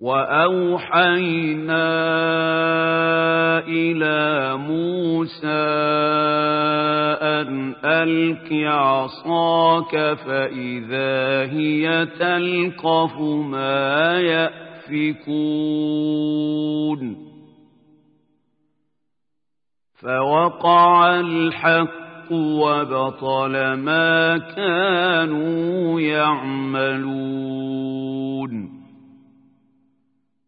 وأوحينا إلى موسى أن ألك عصاك فإذا هي تلقف ما يأفكون. فوقع الحق وبطل ما كانوا يعملون.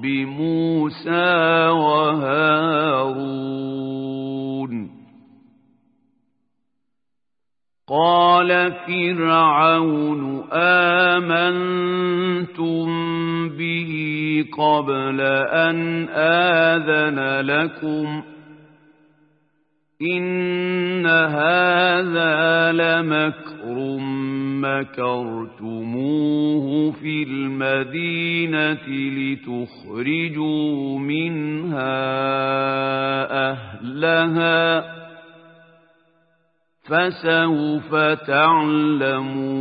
رب موسى وهارون. قال فرعون آمنتم به قبل أن آذن لكم؟ إن هذا لمكر مكرتموه في المدينة لتخرجوا منها أهلها فسوف تعلمون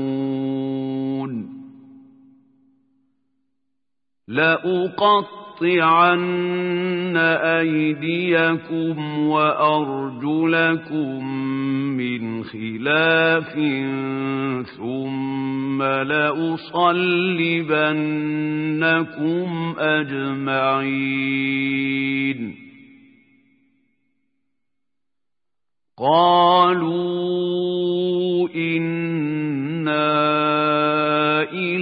لأقطعن أيديكم وأرجلكم من خلاف ثم لأصلبنكم أجمعين. قالوا إنا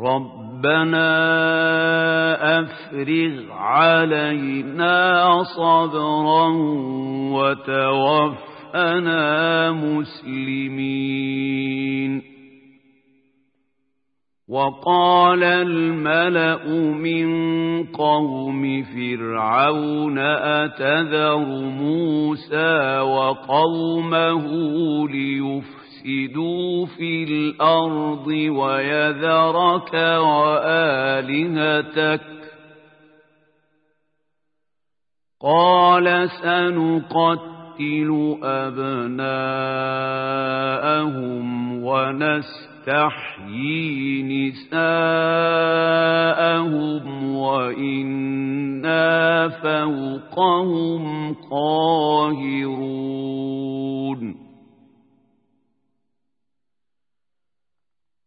ربنا أفرغ علينا صبرا وتوفنا مسلمين. وقال الملأ من قوم فرعون أتذر موسى وقومه ليفسدوا يفسدوا في الأرض ويذرك وآلهتك. قال سنقتل أبناءهم ونستحيي نساءهم وإنا فوقهم قاهرون.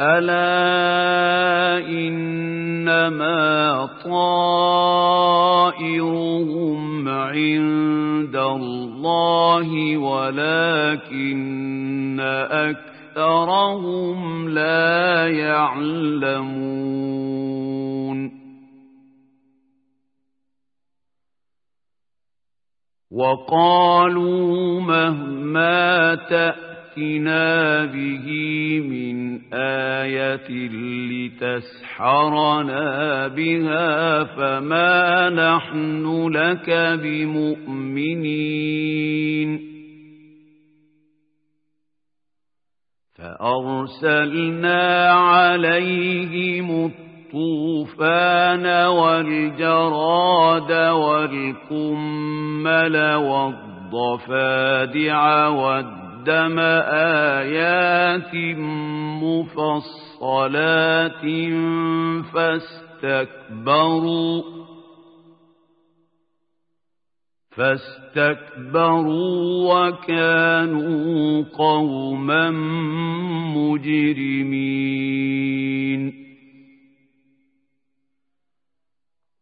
ألا إنما طائرهم عند الله ولكن أكثرهم لا يعلمون وقالوا مهما تأتي تأتنا به من آية لتسحرنا بها فما نحن لك بمؤمنين فأرسلنا عليهم الطوفان والجراد والقمل والضفادع والدين قدم آيات مفصلات فاستكبروا فاستكبروا وكانوا قوما مجرمين.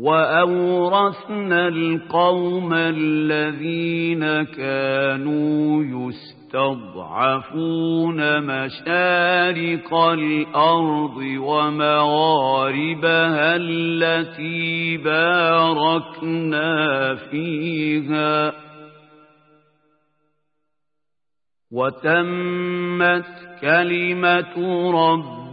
وأورثنا القوم الذين كانوا يستضعفون مشارق الأرض ومغاربها التي باركنا فيها وتمت كلمة رب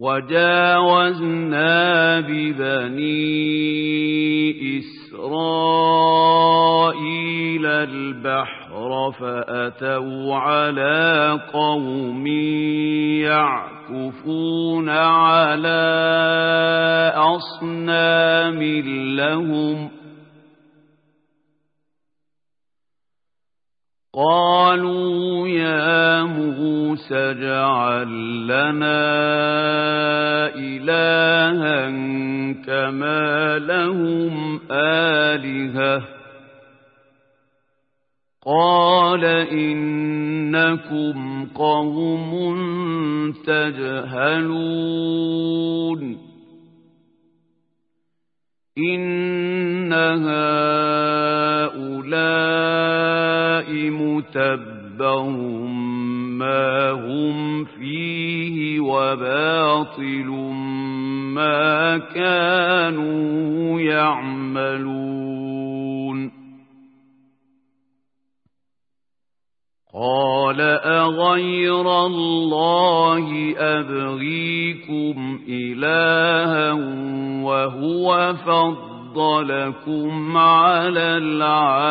وجاوزنا ببني إسرائيل البحر فأتوا على قوم يعكفون على أصنام لهم قالوا يا اجعل لنا إلها كما لهم آلهة. قال إنكم قوم تجهلون. إن هؤلاء متبر ما هم فيه وباطل ما كانوا يعملون قال أغير الله أبغيكم إلها وهو فضلكم على العالمين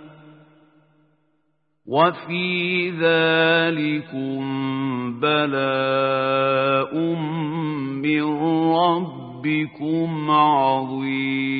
وفي ذلكم بلاء من ربكم عظيم.